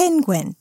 penguin.